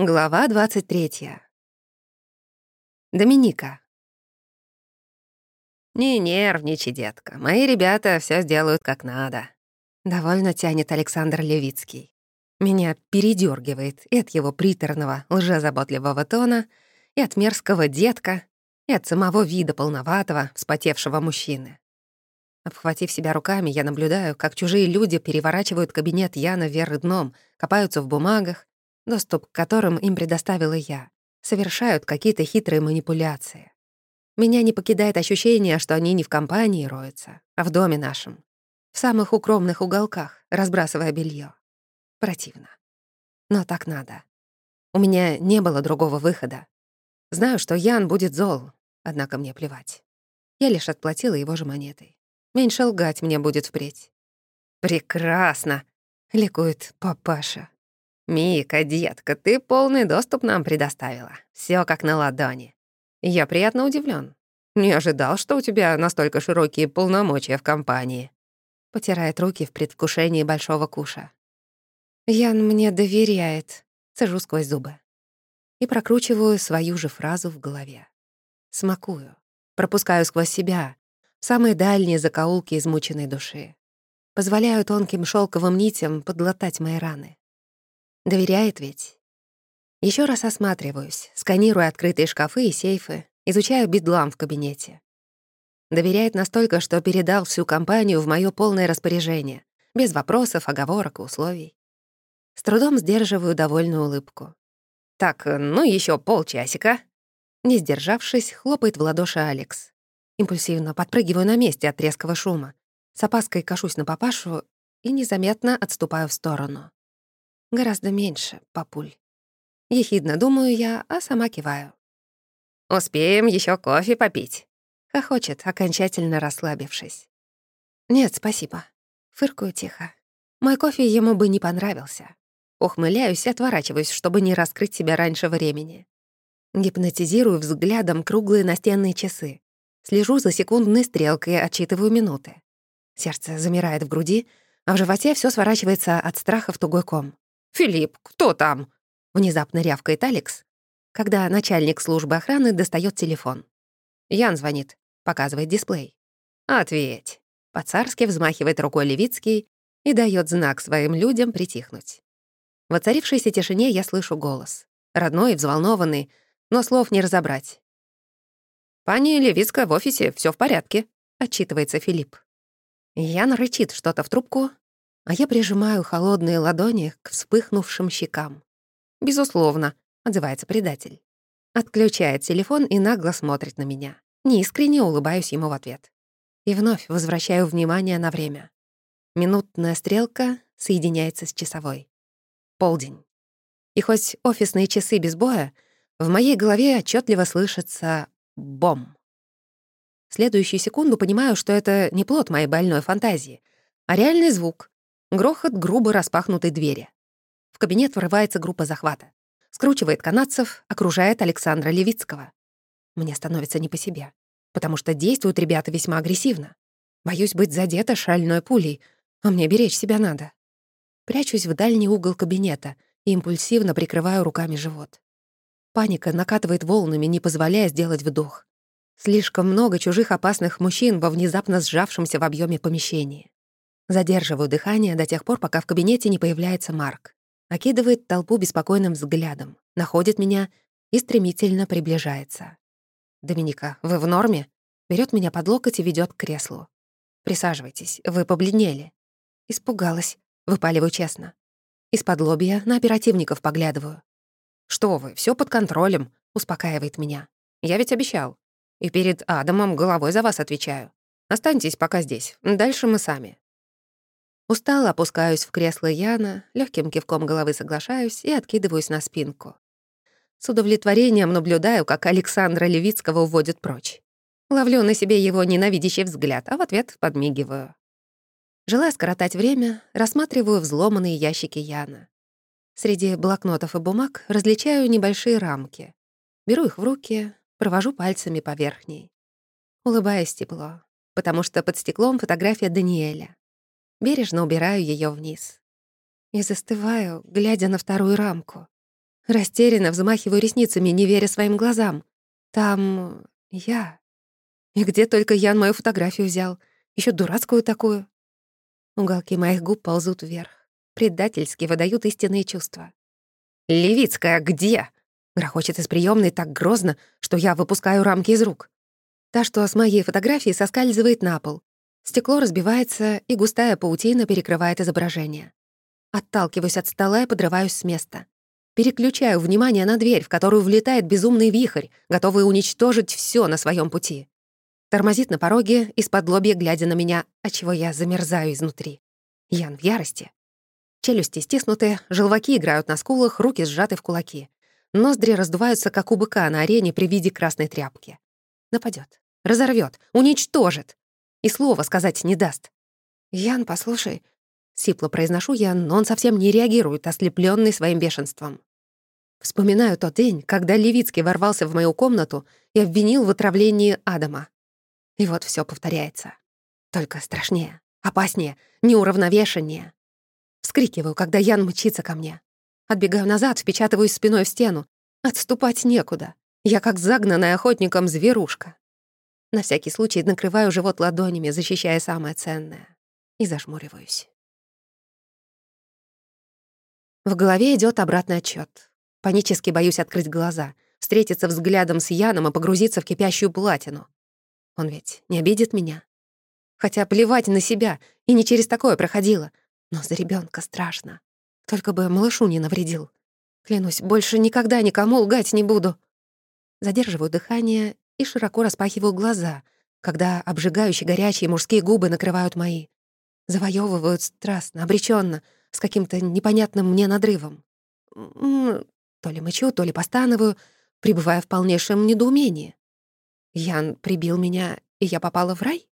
Глава 23. Доминика. «Не нервничай, детка. Мои ребята все сделают как надо». Довольно тянет Александр Левицкий. Меня передергивает и от его приторного, лжезаботливого тона, и от мерзкого детка, и от самого вида полноватого, вспотевшего мужчины. Обхватив себя руками, я наблюдаю, как чужие люди переворачивают кабинет Яна вверх дном, копаются в бумагах, доступ к которым им предоставила я, совершают какие-то хитрые манипуляции. Меня не покидает ощущение, что они не в компании роются, а в доме нашем, в самых укромных уголках, разбрасывая белье. Противно. Но так надо. У меня не было другого выхода. Знаю, что Ян будет зол, однако мне плевать. Я лишь отплатила его же монетой. Меньше лгать мне будет впредь. «Прекрасно!» — ликует папаша. «Мика, детка, ты полный доступ нам предоставила. Все как на ладони. Я приятно удивлен. Не ожидал, что у тебя настолько широкие полномочия в компании». Потирает руки в предвкушении большого куша. «Ян мне доверяет», — сажу сквозь зубы. И прокручиваю свою же фразу в голове. Смакую, пропускаю сквозь себя, самые дальние закоулки измученной души. Позволяю тонким шелковым нитям подлатать мои раны. Доверяет ведь. Еще раз осматриваюсь, сканирую открытые шкафы и сейфы, изучаю бедлам в кабинете. Доверяет настолько, что передал всю компанию в моё полное распоряжение, без вопросов, оговорок и условий. С трудом сдерживаю довольную улыбку. «Так, ну еще полчасика». Не сдержавшись, хлопает в ладоши Алекс. Импульсивно подпрыгиваю на месте от резкого шума. С опаской кашусь на папашу и незаметно отступаю в сторону. Гораздо меньше, папуль. Ехидно думаю я, а сама киваю. «Успеем еще кофе попить», — хохочет, окончательно расслабившись. «Нет, спасибо». Фыркую тихо. Мой кофе ему бы не понравился. Ухмыляюсь и отворачиваюсь, чтобы не раскрыть себя раньше времени. Гипнотизирую взглядом круглые настенные часы. Слежу за секундной стрелкой и отчитываю минуты. Сердце замирает в груди, а в животе все сворачивается от страха в тугой ком. «Филипп, кто там?» — внезапно рявкает Алекс, когда начальник службы охраны достает телефон. Ян звонит, показывает дисплей. «Ответь». По-царски взмахивает рукой Левицкий и дает знак своим людям притихнуть. В оцарившейся тишине я слышу голос. Родной взволнованный, но слов не разобрать. «Пани Левицкая в офисе, все в порядке», — отчитывается Филипп. Ян рычит что-то в трубку, а я прижимаю холодные ладони к вспыхнувшим щекам. «Безусловно», — отзывается предатель. Отключает телефон и нагло смотрит на меня. Неискренне улыбаюсь ему в ответ. И вновь возвращаю внимание на время. Минутная стрелка соединяется с часовой. Полдень. И хоть офисные часы без боя, в моей голове отчетливо слышится «бом». В следующую секунду понимаю, что это не плод моей больной фантазии, а реальный звук, Грохот грубо распахнутой двери. В кабинет врывается группа захвата. Скручивает канадцев, окружает Александра Левицкого. Мне становится не по себе, потому что действуют ребята весьма агрессивно. Боюсь быть задета шальной пулей, а мне беречь себя надо. Прячусь в дальний угол кабинета и импульсивно прикрываю руками живот. Паника накатывает волнами, не позволяя сделать вдох. Слишком много чужих опасных мужчин во внезапно сжавшемся в объеме помещении. Задерживаю дыхание до тех пор, пока в кабинете не появляется Марк. Окидывает толпу беспокойным взглядом, находит меня и стремительно приближается. «Доминика, вы в норме?» Берет меня под локоть и ведет к креслу. «Присаживайтесь, вы побледнели». Испугалась, выпаливаю честно. Из-под лобья на оперативников поглядываю. «Что вы, все под контролем», — успокаивает меня. «Я ведь обещал. И перед Адамом головой за вас отвечаю. Останьтесь пока здесь, дальше мы сами». Устало опускаюсь в кресло Яна, легким кивком головы соглашаюсь и откидываюсь на спинку. С удовлетворением наблюдаю, как Александра Левицкого уводят прочь. Ловлю на себе его ненавидящий взгляд, а в ответ подмигиваю. Желая скоротать время, рассматриваю взломанные ящики Яна. Среди блокнотов и бумаг различаю небольшие рамки. Беру их в руки, провожу пальцами по верхней. Улыбаясь тепло, потому что под стеклом фотография Даниэля. Бережно убираю ее вниз. И застываю, глядя на вторую рамку. Растерянно взмахиваю ресницами, не веря своим глазам. Там я. И где только Ян мою фотографию взял. еще дурацкую такую. Уголки моих губ ползут вверх. Предательски выдают истинные чувства. «Левицкая, где?» Грохочет из приемной так грозно, что я выпускаю рамки из рук. Та, что с моей фотографии соскальзывает на пол. Стекло разбивается, и густая паутина перекрывает изображение. Отталкиваюсь от стола и подрываюсь с места. Переключаю внимание на дверь, в которую влетает безумный вихрь, готовый уничтожить все на своем пути. Тормозит на пороге, из-под лобья глядя на меня, отчего я замерзаю изнутри. Ян в ярости. Челюсти стиснуты, желваки играют на скулах, руки сжаты в кулаки. Ноздри раздуваются, как у быка на арене при виде красной тряпки. Нападет, разорвет, уничтожит. И слова сказать не даст. «Ян, послушай», — сипло произношу я, но он совсем не реагирует, ослепленный своим бешенством. Вспоминаю тот день, когда Левицкий ворвался в мою комнату и обвинил в отравлении Адама. И вот все повторяется. Только страшнее, опаснее, неуравновешеннее. Вскрикиваю, когда Ян мчится ко мне. Отбегаю назад, впечатываюсь спиной в стену. Отступать некуда. Я как загнанная охотником зверушка. На всякий случай накрываю живот ладонями, защищая самое ценное. И зажмуриваюсь. В голове идет обратный отчет. Панически боюсь открыть глаза, встретиться взглядом с Яном и погрузиться в кипящую платину. Он ведь не обидит меня. Хотя плевать на себя, и не через такое проходила. Но за ребенка страшно. Только бы малышу не навредил. Клянусь, больше никогда никому лгать не буду. Задерживаю дыхание и широко распахиваю глаза, когда обжигающие горячие мужские губы накрывают мои. Завоевывают страстно, обреченно, с каким-то непонятным мне надрывом. То ли мычу, то ли постановую, пребывая в полнейшем недоумении. Ян прибил меня, и я попала в рай?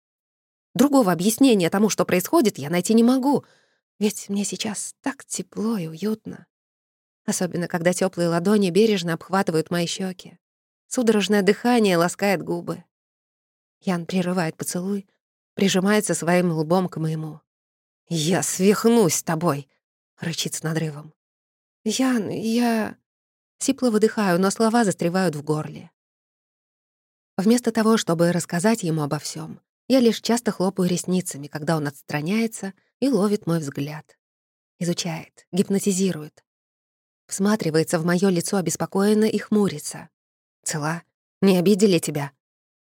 Другого объяснения тому, что происходит, я найти не могу — ведь мне сейчас так тепло и уютно. Особенно, когда теплые ладони бережно обхватывают мои щеки. Судорожное дыхание ласкает губы. Ян прерывает поцелуй, прижимается своим лбом к моему. «Я свихнусь с тобой!» — рычит с надрывом. «Ян, я...» Сипло выдыхаю, но слова застревают в горле. Вместо того, чтобы рассказать ему обо всем, я лишь часто хлопаю ресницами, когда он отстраняется и ловит мой взгляд. Изучает, гипнотизирует. Всматривается в моё лицо обеспокоенно и хмурится. «Цела? Не обидели тебя?»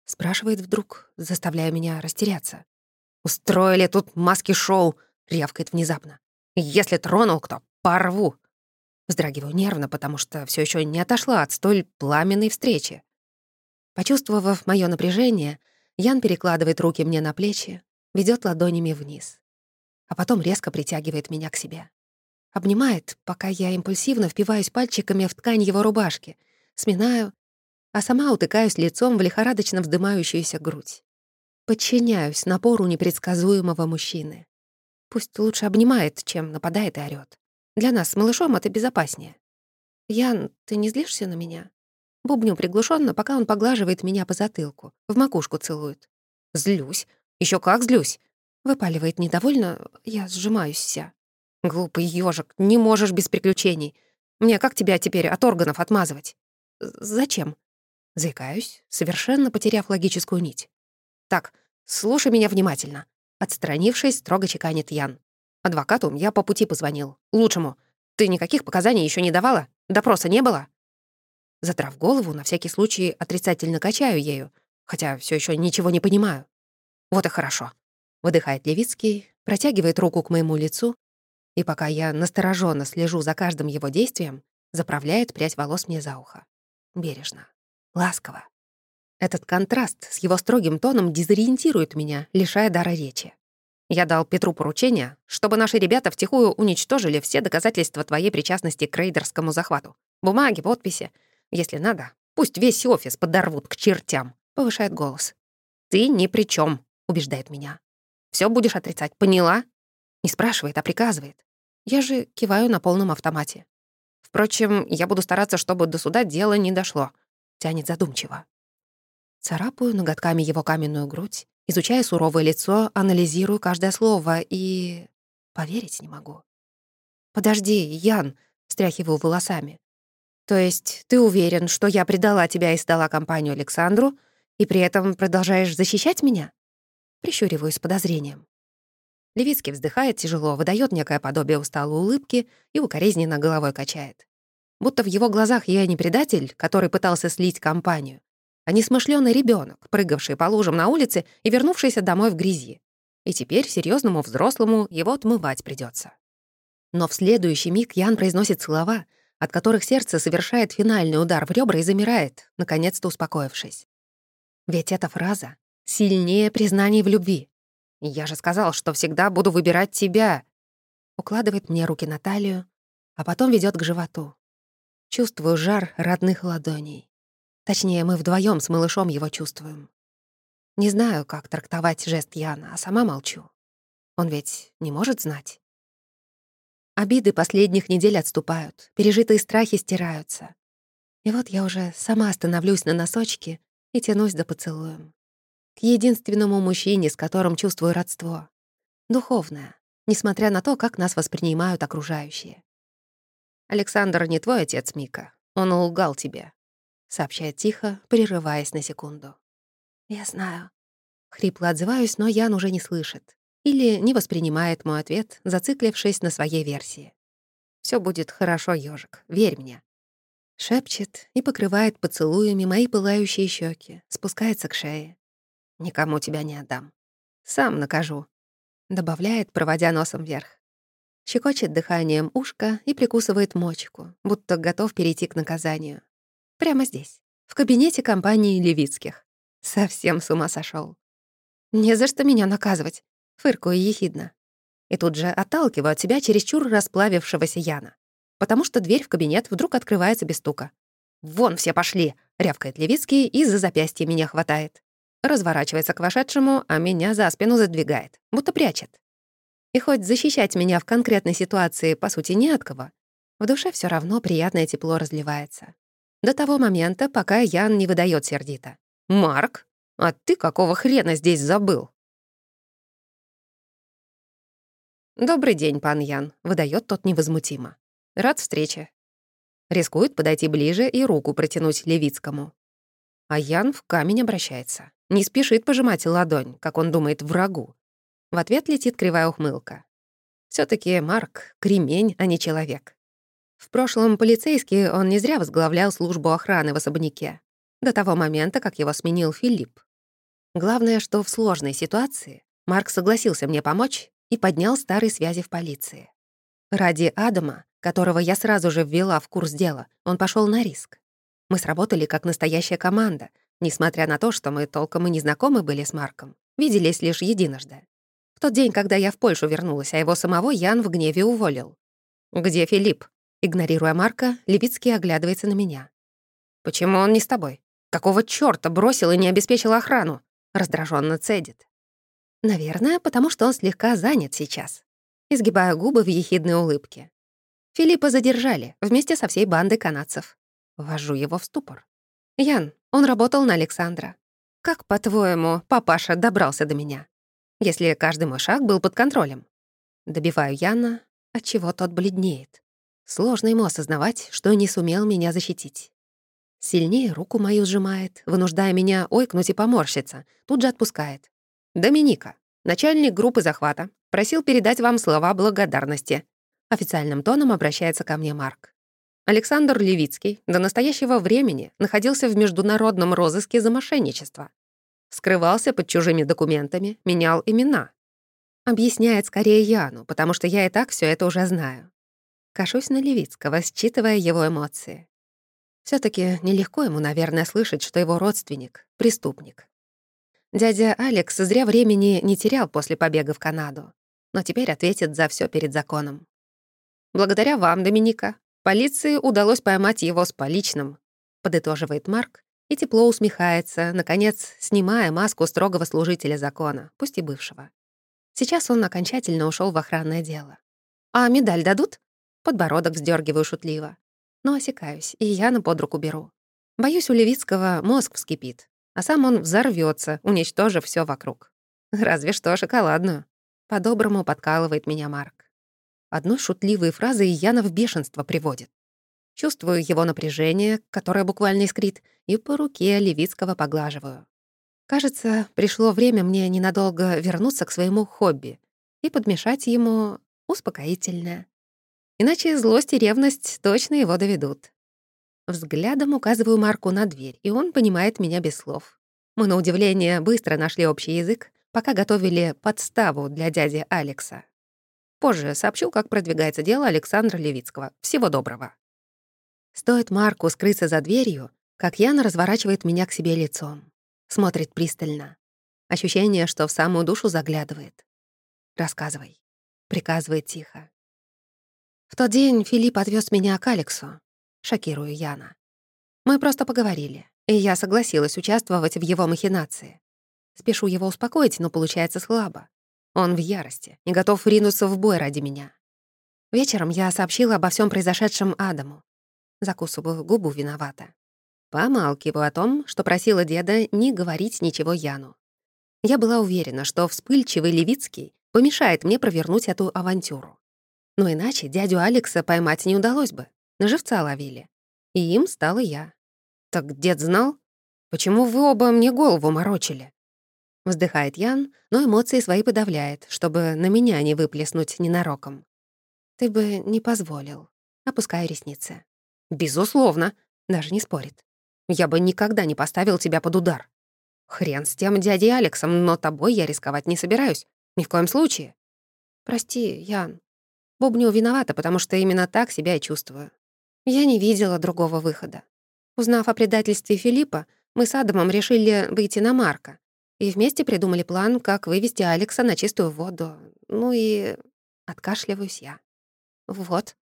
Спрашивает вдруг, заставляя меня растеряться. «Устроили тут маски-шоу!» — рявкает внезапно. «Если тронул кто, порву!» Вздрагиваю нервно, потому что все еще не отошла от столь пламенной встречи. Почувствовав мое напряжение, Ян перекладывает руки мне на плечи, ведет ладонями вниз а потом резко притягивает меня к себе. Обнимает, пока я импульсивно впиваюсь пальчиками в ткань его рубашки, сминаю, а сама утыкаюсь лицом в лихорадочно вздымающуюся грудь. Подчиняюсь напору непредсказуемого мужчины. Пусть лучше обнимает, чем нападает и орёт. Для нас с малышом это безопаснее. «Ян, ты не злишься на меня?» Бубню приглушенно, пока он поглаживает меня по затылку, в макушку целует. «Злюсь. Еще как злюсь. Выпаливает недовольно, я сжимаюсь вся. Глупый ёжик, не можешь без приключений. Мне как тебя теперь от органов отмазывать? Зачем? Заикаюсь, совершенно потеряв логическую нить. Так, слушай меня внимательно. Отстранившись, строго чеканит Ян. Адвокату я по пути позвонил. Лучшему. Ты никаких показаний еще не давала? Допроса не было? Затрав голову, на всякий случай отрицательно качаю ею, хотя все еще ничего не понимаю. Вот и хорошо. Выдыхает Левицкий, протягивает руку к моему лицу, и пока я настороженно слежу за каждым его действием, заправляет прядь волос мне за ухо. Бережно, ласково. Этот контраст с его строгим тоном дезориентирует меня, лишая дара речи. Я дал Петру поручение, чтобы наши ребята втихую уничтожили все доказательства твоей причастности к рейдерскому захвату. Бумаги, подписи. Если надо, пусть весь офис подорвут к чертям. Повышает голос. «Ты ни при чем, убеждает меня. Все будешь отрицать, поняла?» Не спрашивает, а приказывает. Я же киваю на полном автомате. Впрочем, я буду стараться, чтобы до суда дело не дошло. Тянет задумчиво. Царапаю ноготками его каменную грудь, изучая суровое лицо, анализирую каждое слово и... Поверить не могу. «Подожди, Ян!» — стряхиваю волосами. То есть ты уверен, что я предала тебя и сдала компанию Александру, и при этом продолжаешь защищать меня? Прищуриваюсь с подозрением. Левицкий вздыхает тяжело, выдает некое подобие усталой улыбки и укоризненно головой качает. Будто в его глазах я не предатель, который пытался слить компанию, а несмышленый ребенок, прыгавший по лужам на улице и вернувшийся домой в грязи. И теперь серьезному взрослому его отмывать придется. Но в следующий миг Ян произносит слова, от которых сердце совершает финальный удар в ребра и замирает, наконец-то успокоившись. Ведь эта фраза сильнее признаний в любви. «Я же сказал, что всегда буду выбирать тебя!» Укладывает мне руки на талию, а потом ведет к животу. Чувствую жар родных ладоней. Точнее, мы вдвоем с малышом его чувствуем. Не знаю, как трактовать жест Яна, а сама молчу. Он ведь не может знать. Обиды последних недель отступают, пережитые страхи стираются. И вот я уже сама становлюсь на носочки и тянусь до поцелуем. К единственному мужчине, с которым чувствую родство. Духовное, несмотря на то, как нас воспринимают окружающие. «Александр не твой отец, Мика. Он лгал тебе», — сообщает тихо, прерываясь на секунду. «Я знаю». Хрипло отзываюсь, но Ян уже не слышит или не воспринимает мой ответ, зациклившись на своей версии. Все будет хорошо, ежик, верь мне». Шепчет и покрывает поцелуями мои пылающие щеки, спускается к шее. «Никому тебя не отдам. Сам накажу», — добавляет, проводя носом вверх. Щекочет дыханием ушко и прикусывает мочку, будто готов перейти к наказанию. Прямо здесь, в кабинете компании Левицких. Совсем с ума сошел. «Не за что меня наказывать фыркаю ехидно. И тут же отталкиваю от себя чересчур расплавившегося Яна, потому что дверь в кабинет вдруг открывается без стука. «Вон все пошли!» — рявкает Левицкий и за запястье меня хватает. Разворачивается к вошедшему, а меня за спину задвигает, будто прячет. И хоть защищать меня в конкретной ситуации, по сути, не от кого, в душе все равно приятное тепло разливается. До того момента, пока Ян не выдает сердито. «Марк, а ты какого хрена здесь забыл?» «Добрый день, пан Ян», — выдает тот невозмутимо. «Рад встрече». Рискует подойти ближе и руку протянуть Левицкому. А Ян в камень обращается. Не спешит пожимать ладонь, как он думает, врагу. В ответ летит кривая ухмылка. все таки Марк — кремень, а не человек. В прошлом полицейский он не зря возглавлял службу охраны в особняке. До того момента, как его сменил Филипп. Главное, что в сложной ситуации Марк согласился мне помочь и поднял старые связи в полиции. Ради Адама, которого я сразу же ввела в курс дела, он пошел на риск. Мы сработали как настоящая команда, несмотря на то, что мы толком и не знакомы были с Марком, виделись лишь единожды. Тот день, когда я в Польшу вернулась, а его самого Ян в гневе уволил. «Где Филипп?» Игнорируя Марка, Левицкий оглядывается на меня. «Почему он не с тобой? Какого чёрта бросил и не обеспечил охрану?» Раздраженно цедит. Наверное, потому что он слегка занят сейчас. Изгибаю губы в ехидной улыбке. Филиппа задержали вместе со всей бандой канадцев. Ввожу его в ступор. «Ян, он работал на Александра. Как, по-твоему, папаша добрался до меня? Если каждый мой шаг был под контролем?» Добиваю Яна, отчего тот бледнеет. Сложно ему осознавать, что не сумел меня защитить. Сильнее руку мою сжимает, вынуждая меня ойкнуть и поморщиться, тут же отпускает. Доминика, начальник группы захвата, просил передать вам слова благодарности. Официальным тоном обращается ко мне Марк. Александр Левицкий до настоящего времени находился в международном розыске за мошенничество. Скрывался под чужими документами, менял имена. Объясняет скорее Яну, потому что я и так все это уже знаю. Кашусь на Левицкого, считывая его эмоции. все таки нелегко ему, наверное, слышать, что его родственник — преступник. Дядя Алекс зря времени не терял после побега в Канаду, но теперь ответит за все перед законом. «Благодаря вам, Доминика, полиции удалось поймать его с поличным», подытоживает Марк и тепло усмехается, наконец, снимая маску строгого служителя закона, пусть и бывшего. Сейчас он окончательно ушел в охранное дело. «А медаль дадут?» Подбородок вздергиваю шутливо. Но осекаюсь, и я на под руку беру. Боюсь, у Левицкого мозг вскипит а сам он взорвется, уничтожив все вокруг. Разве что шоколадную. По-доброму подкалывает меня Марк. Одной шутливой фразой Яна в бешенство приводит. Чувствую его напряжение, которое буквально искрит, и по руке Левицкого поглаживаю. Кажется, пришло время мне ненадолго вернуться к своему хобби и подмешать ему успокоительное. Иначе злость и ревность точно его доведут. Взглядом указываю Марку на дверь, и он понимает меня без слов. Мы, на удивление, быстро нашли общий язык, пока готовили подставу для дяди Алекса. Позже сообщу, как продвигается дело Александра Левицкого. Всего доброго. Стоит Марку скрыться за дверью, как Яна разворачивает меня к себе лицом. Смотрит пристально. Ощущение, что в самую душу заглядывает. «Рассказывай», — приказывает тихо. В тот день Филипп отвез меня к Алексу. Шокирую Яна. Мы просто поговорили, и я согласилась участвовать в его махинации. Спешу его успокоить, но получается слабо. Он в ярости и готов ринуться в бой ради меня. Вечером я сообщила обо всем произошедшем Адаму. Закусываю губу виновата. Помалкиваю о том, что просила деда не говорить ничего Яну. Я была уверена, что вспыльчивый Левицкий помешает мне провернуть эту авантюру. Но иначе дядю Алекса поймать не удалось бы. На живца ловили. И им стала я. Так дед знал? Почему вы оба мне голову морочили? Вздыхает Ян, но эмоции свои подавляет, чтобы на меня не выплеснуть ненароком. Ты бы не позволил. Опускаю ресницы. Безусловно. Даже не спорит. Я бы никогда не поставил тебя под удар. Хрен с тем дядей Алексом, но тобой я рисковать не собираюсь. Ни в коем случае. Прости, Ян. Бубню виновата, потому что именно так себя и чувствую. Я не видела другого выхода. Узнав о предательстве Филиппа, мы с Адамом решили выйти на Марка и вместе придумали план, как вывести Алекса на чистую воду. Ну и... Откашливаюсь я. Вот.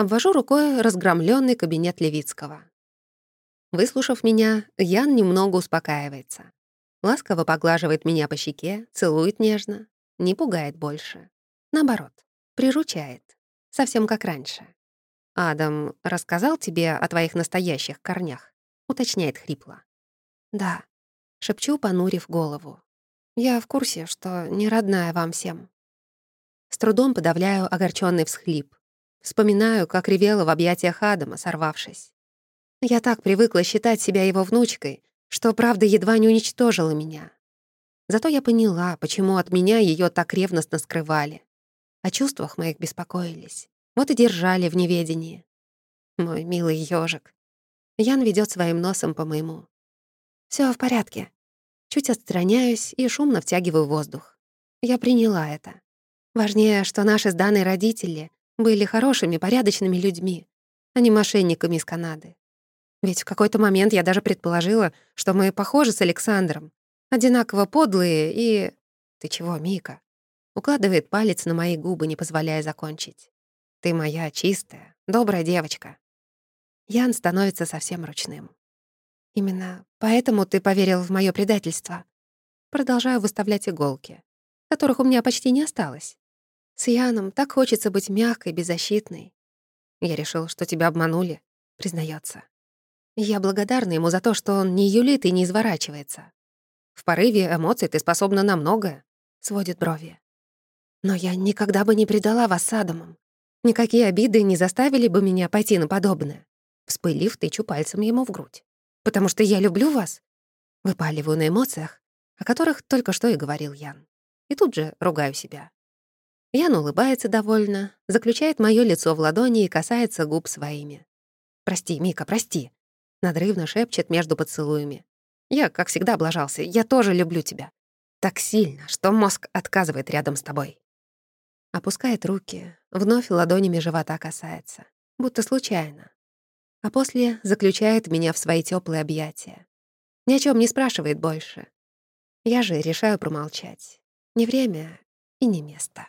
Обвожу рукой разгромленный кабинет Левицкого. Выслушав меня, Ян немного успокаивается. Ласково поглаживает меня по щеке, целует нежно, не пугает больше. Наоборот, приручает, совсем как раньше. «Адам рассказал тебе о твоих настоящих корнях?» — уточняет хрипло. «Да», — шепчу, понурив голову. «Я в курсе, что не родная вам всем». С трудом подавляю огорченный всхлип. Вспоминаю, как ревела в объятиях Адама, сорвавшись. Я так привыкла считать себя его внучкой, что правда едва не уничтожила меня. Зато я поняла, почему от меня ее так ревностно скрывали. О чувствах моих беспокоились. Вот и держали в неведении. Мой милый ежик. Ян ведет своим носом по моему. Все в порядке. Чуть отстраняюсь и шумно втягиваю воздух. Я приняла это. Важнее, что наши с Даной родители были хорошими, порядочными людьми, а не мошенниками из Канады. Ведь в какой-то момент я даже предположила, что мы похожи с Александром. Одинаково подлые и... Ты чего, Мика? Укладывает палец на мои губы, не позволяя закончить. Ты моя чистая, добрая девочка. Ян становится совсем ручным. Именно поэтому ты поверил в моё предательство. Продолжаю выставлять иголки, которых у меня почти не осталось. С Яном так хочется быть мягкой, беззащитной. Я решил, что тебя обманули, признается. Я благодарна ему за то, что он не юлит и не изворачивается. В порыве эмоций ты способна на многое, сводит брови. Но я никогда бы не предала вас с Адамом. Никакие обиды не заставили бы меня пойти на подобное. Вспылив, тычу пальцем ему в грудь. Потому что я люблю вас. Выпаливаю на эмоциях, о которых только что и говорил Ян. И тут же ругаю себя. Ян улыбается довольно, заключает моё лицо в ладони и касается губ своими. «Прости, Мика, прости», Надрывно шепчет между поцелуями. Я, как всегда, облажался. Я тоже люблю тебя. Так сильно, что мозг отказывает рядом с тобой. Опускает руки, вновь ладонями живота касается. Будто случайно. А после заключает меня в свои теплые объятия. Ни о чем не спрашивает больше. Я же решаю промолчать. Не время и не место.